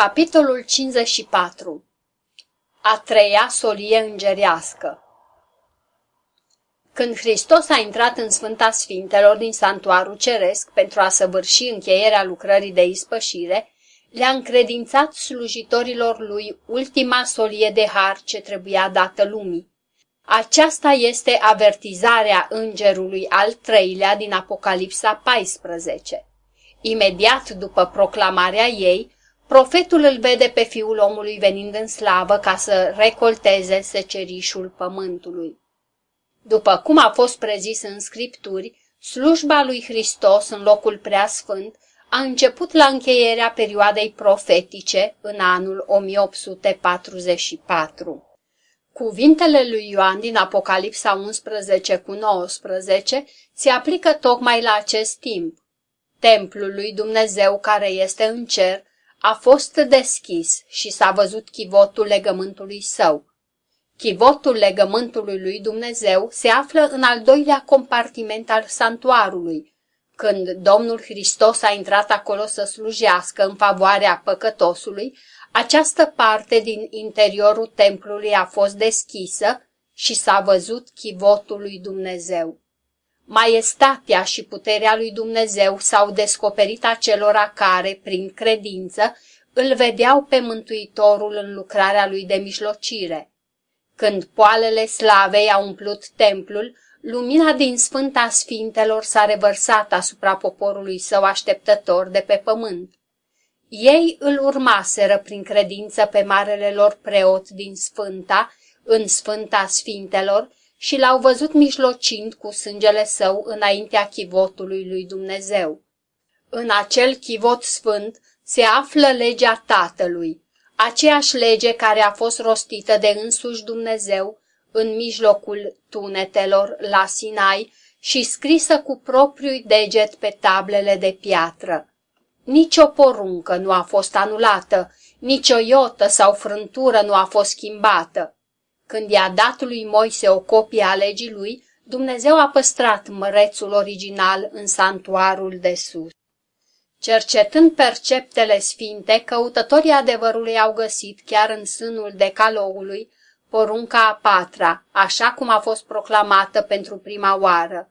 Capitolul 54 A treia solie îngerească Când Hristos a intrat în Sfânta Sfintelor din Santuarul Ceresc pentru a săvârși încheierea lucrării de ispășire, le-a încredințat slujitorilor lui ultima solie de har ce trebuia dată lumii. Aceasta este avertizarea îngerului al treilea din Apocalipsa 14. Imediat după proclamarea ei, Profetul îl vede pe fiul omului venind în slavă ca să recolteze secerișul pământului. După cum a fost prezis în scripturi, slujba lui Hristos în locul preasfânt a început la încheierea perioadei profetice în anul 1844. Cuvintele lui Ioan din Apocalipsa 11 cu 19 se aplică tocmai la acest timp. Templul lui Dumnezeu care este în cer a fost deschis și s-a văzut chivotul legământului său. Chivotul legământului lui Dumnezeu se află în al doilea compartiment al santuarului, când Domnul Hristos a intrat acolo să slujească în favoarea păcătosului, această parte din interiorul templului a fost deschisă și s-a văzut chivotul lui Dumnezeu. Maestatea și puterea lui Dumnezeu s-au descoperit acelora care, prin credință, îl vedeau pe Mântuitorul în lucrarea lui de mijlocire. Când poalele slavei au umplut templul, lumina din Sfânta Sfintelor s-a revărsat asupra poporului său așteptător de pe pământ. Ei îl urmaseră prin credință pe marele lor preot din Sfânta, în Sfânta Sfintelor, și l-au văzut mijlocind cu sângele său înaintea chivotului lui Dumnezeu. În acel chivot sfânt se află legea Tatălui, aceeași lege care a fost rostită de însuși Dumnezeu în mijlocul tunetelor la Sinai și scrisă cu propriul deget pe tablele de piatră. Nici o poruncă nu a fost anulată, nici o iotă sau frântură nu a fost schimbată. Când i-a dat lui Moise o copie a legii lui, Dumnezeu a păstrat mărețul original în santuarul de sus. Cercetând perceptele sfinte, căutătorii adevărului au găsit, chiar în sânul decalogului, porunca a patra, așa cum a fost proclamată pentru prima oară.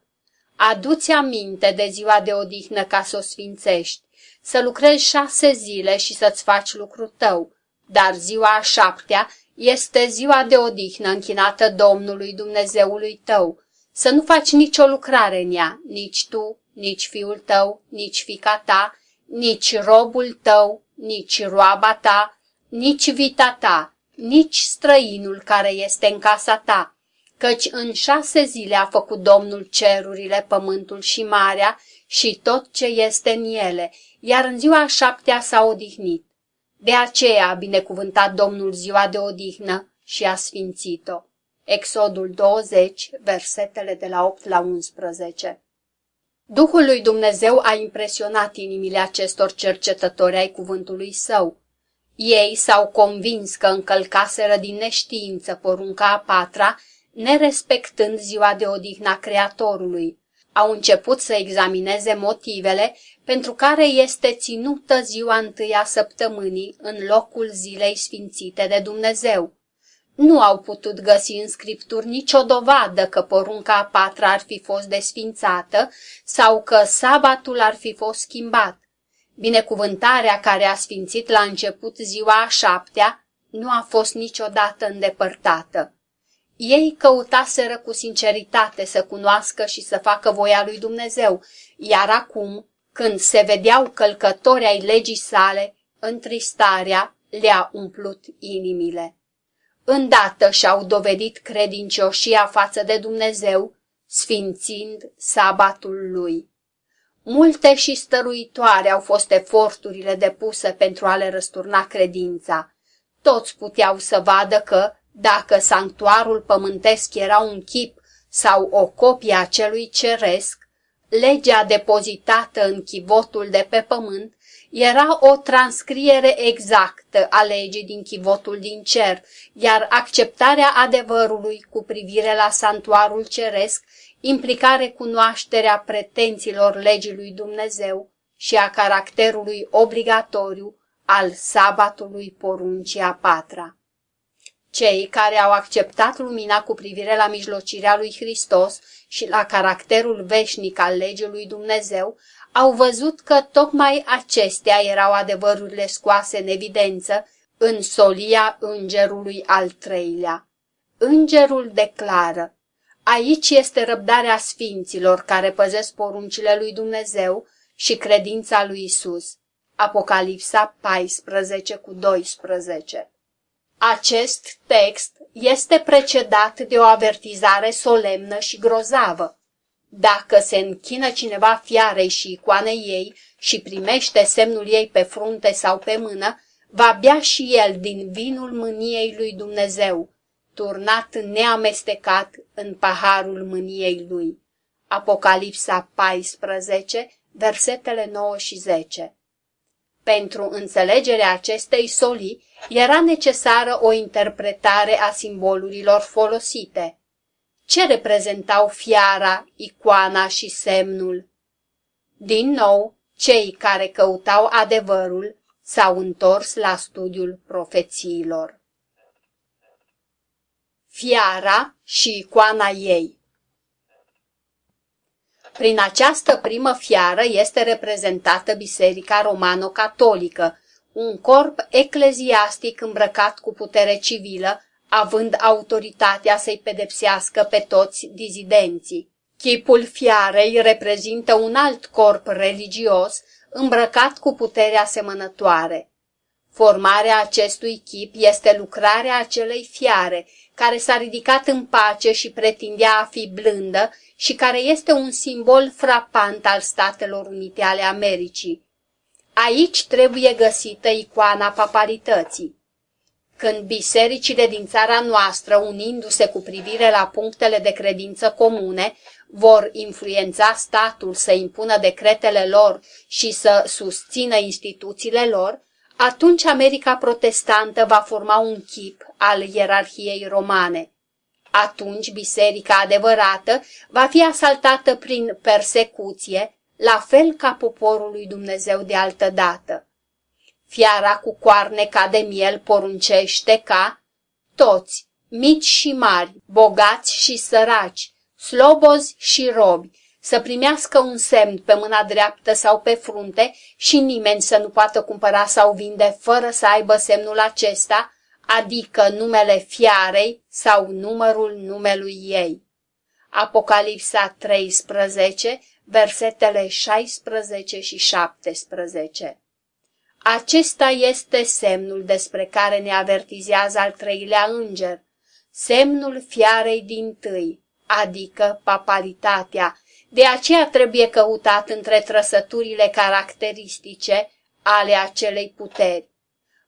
Adu-ți aminte de ziua de odihnă ca să o sfințești, să lucrezi șase zile și să-ți faci lucrul tău, dar ziua a șaptea este ziua de odihnă închinată Domnului Dumnezeului tău. Să nu faci nicio lucrare în ea, nici tu, nici fiul tău, nici fica ta, nici robul tău, nici roaba ta, nici vita ta, nici străinul care este în casa ta, căci în șase zile a făcut Domnul cerurile, pământul și marea și tot ce este în ele, iar în ziua șaptea s-a odihnit. De aceea a binecuvântat Domnul ziua de odihnă și a sfințit-o. Exodul 20, versetele de la 8 la 11 Duhul lui Dumnezeu a impresionat inimile acestor cercetători ai cuvântului său. Ei s-au convins că încălcaseră din neștiință porunca a patra, nerespectând ziua de odihna Creatorului. Au început să examineze motivele pentru care este ținută ziua întâia săptămânii în locul zilei sfințite de Dumnezeu. Nu au putut găsi în scripturi nicio dovadă că porunca a patra ar fi fost desfințată sau că sabatul ar fi fost schimbat. Binecuvântarea care a sfințit la început ziua a șaptea nu a fost niciodată îndepărtată. Ei căutaseră cu sinceritate să cunoască și să facă voia lui Dumnezeu, iar acum când se vedeau călcători ai legii sale, întristarea le-a umplut inimile. Îndată și-au dovedit credincioșia față de Dumnezeu, sfințind sabatul lui. Multe și stăruitoare au fost eforturile depuse pentru a le răsturna credința. Toți puteau să vadă că, dacă sanctuarul pământesc era un chip sau o copie a celui ceresc, legea depozitată în chivotul de pe pământ era o transcriere exactă a legii din chivotul din cer, iar acceptarea adevărului cu privire la santuarul ceresc implica recunoașterea pretențiilor legii lui Dumnezeu și a caracterului obligatoriu al sabatului poruncii a patra. Cei care au acceptat lumina cu privire la mijlocirea lui Hristos și la caracterul veșnic al legii lui Dumnezeu au văzut că tocmai acestea erau adevărurile scoase în evidență în solia îngerului al treilea. Îngerul declară, aici este răbdarea sfinților care păzesc poruncile lui Dumnezeu și credința lui Isus. Apocalipsa 14 cu 12 Acest text este precedat de o avertizare solemnă și grozavă. Dacă se închină cineva fiarei și icoanei ei și primește semnul ei pe frunte sau pe mână, va bea și el din vinul mâniei lui Dumnezeu, turnat neamestecat în paharul mâniei lui. Apocalipsa 14, versetele 9 și 10 Pentru înțelegerea acestei soli era necesară o interpretare a simbolurilor folosite. Ce reprezentau fiara, icoana și semnul? Din nou, cei care căutau adevărul s-au întors la studiul profețiilor. Fiara și icoana ei Prin această primă fiară este reprezentată Biserica Romano-Catolică, un corp ecleziastic îmbrăcat cu putere civilă, având autoritatea să-i pedepsească pe toți dizidenții. Chipul fiarei reprezintă un alt corp religios îmbrăcat cu putere asemănătoare. Formarea acestui chip este lucrarea acelei fiare, care s-a ridicat în pace și pretindea a fi blândă și care este un simbol frapant al Statelor Unite ale Americii. Aici trebuie găsită icoana papalității. Când bisericile din țara noastră, unindu-se cu privire la punctele de credință comune, vor influența statul să impună decretele lor și să susțină instituțiile lor, atunci America protestantă va forma un chip al ierarhiei romane. Atunci biserica adevărată va fi asaltată prin persecuție, la fel ca poporul lui Dumnezeu de altă dată. Fiara cu coarne ca de miel poruncește ca toți, mici și mari, bogați și săraci, slobozi și robi, să primească un semn pe mâna dreaptă sau pe frunte și nimeni să nu poată cumpăra sau vinde fără să aibă semnul acesta, adică numele fiarei sau numărul numelui ei. Apocalipsa 13, versetele 16 și 17 Acesta este semnul despre care ne avertizează al treilea înger, semnul fiarei din tâi, adică papalitatea. De aceea trebuie căutat între trăsăturile caracteristice ale acelei puteri.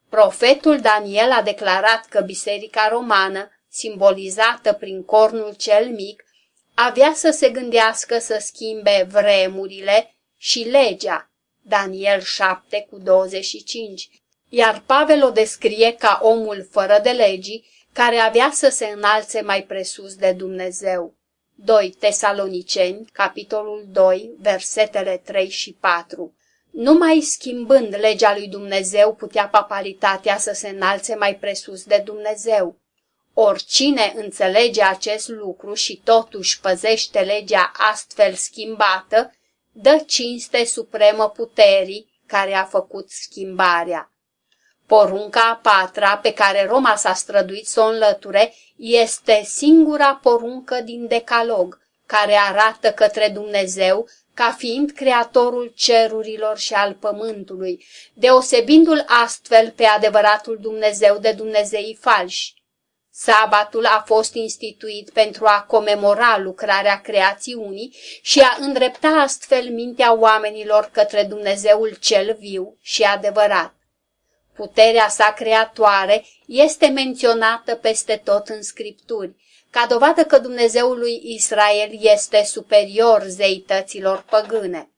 Profetul Daniel a declarat că Biserica Romană, simbolizată prin cornul cel mic, avea să se gândească să schimbe vremurile și legea. Daniel 7 cu 25. Iar Pavel o descrie ca omul fără de legii, care avea să se înalțe mai presus de Dumnezeu. 2 Tesaloniceni, capitolul 2, versetele 3 și 4 Numai schimbând legea lui Dumnezeu putea papalitatea să se înalțe mai presus de Dumnezeu. Oricine înțelege acest lucru și totuși păzește legea astfel schimbată, dă cinste supremă puterii care a făcut schimbarea. Porunca a patra pe care Roma s-a străduit să o înlăture este singura poruncă din decalog, care arată către Dumnezeu ca fiind creatorul cerurilor și al pământului, deosebindu-l astfel pe adevăratul Dumnezeu de Dumnezeii falși. Sabatul a fost instituit pentru a comemora lucrarea creațiunii și a îndrepta astfel mintea oamenilor către Dumnezeul cel viu și adevărat. Puterea sa creatoare este menționată peste tot în scripturi, ca dovadă că Dumnezeul lui Israel este superior zeităților păgâne.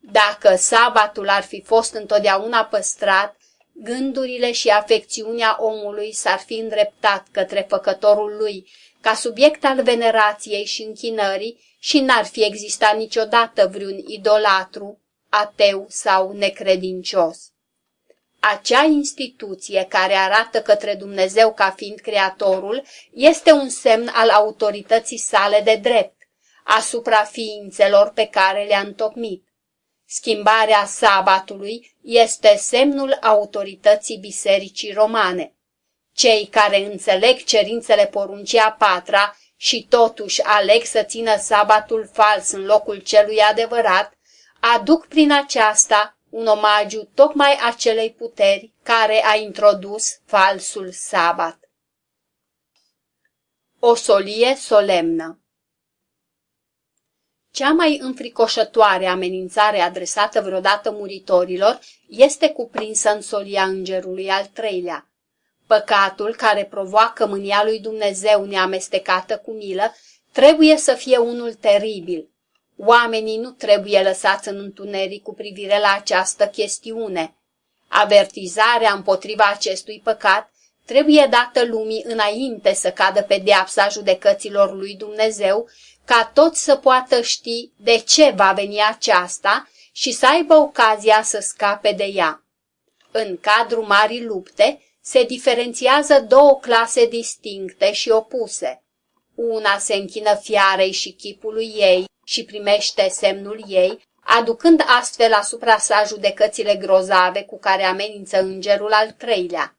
Dacă sabatul ar fi fost întotdeauna păstrat, gândurile și afecțiunea omului s-ar fi îndreptat către făcătorul lui, ca subiect al venerației și închinării și n-ar fi existat niciodată vreun idolatru, ateu sau necredincios. Acea instituție care arată către Dumnezeu ca fiind Creatorul este un semn al autorității sale de drept asupra ființelor pe care le-a întocmit. Schimbarea sabatului este semnul autorității bisericii romane. Cei care înțeleg cerințele poruncii a patra și totuși aleg să țină sabatul fals în locul celui adevărat, aduc prin aceasta un omagiu tocmai acelei puteri care a introdus falsul sabat. O solie solemnă Cea mai înfricoșătoare amenințare adresată vreodată muritorilor este cuprinsă în solia îngerului al treilea. Păcatul care provoacă mânia lui Dumnezeu neamestecată cu milă trebuie să fie unul teribil, Oamenii nu trebuie lăsați în întuneric cu privire la această chestiune. Avertizarea împotriva acestui păcat trebuie dată lumii înainte să cadă pedeapsa judecăților lui Dumnezeu, ca toți să poată ști de ce va veni aceasta și să aibă ocazia să scape de ea. În cadrul marii lupte se diferențiază două clase distincte și opuse. Una se închină fiarei și chipului ei, și primește semnul ei, aducând astfel asupra sa judecățile grozave cu care amenință îngerul al treilea.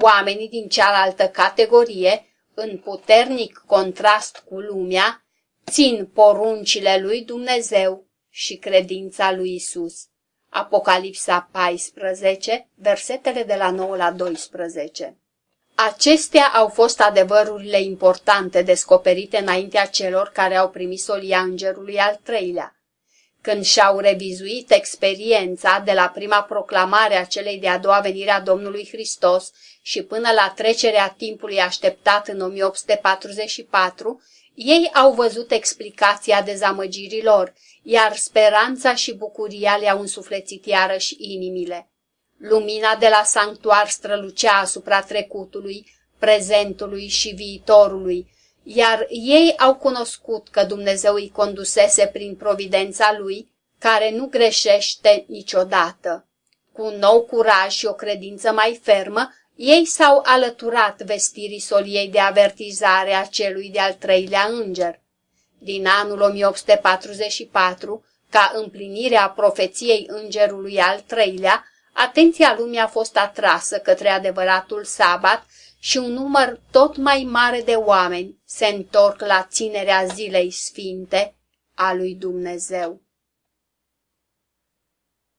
Oamenii din cealaltă categorie, în puternic contrast cu lumea, țin poruncile lui Dumnezeu și credința lui Isus. Apocalipsa 14, versetele de la 9 la 12 Acestea au fost adevărurile importante descoperite înaintea celor care au primit solia îngerului al treilea. Când și-au revizuit experiența de la prima proclamare a celei de-a doua venire a Domnului Hristos și până la trecerea timpului așteptat în 1844, ei au văzut explicația dezamăgirilor, iar speranța și bucuria le-au însuflețit iarăși inimile. Lumina de la sanctuar strălucea asupra trecutului, prezentului și viitorului, iar ei au cunoscut că Dumnezeu îi condusese prin providența lui, care nu greșește niciodată. Cu un nou curaj și o credință mai fermă, ei s-au alăturat vestirii soliei de avertizare a celui de-al treilea înger. Din anul 1844, ca împlinire a profeției îngerului al treilea, Atenția lumii a fost atrasă către adevăratul sabat și un număr tot mai mare de oameni se întorc la ținerea zilei sfinte a lui Dumnezeu.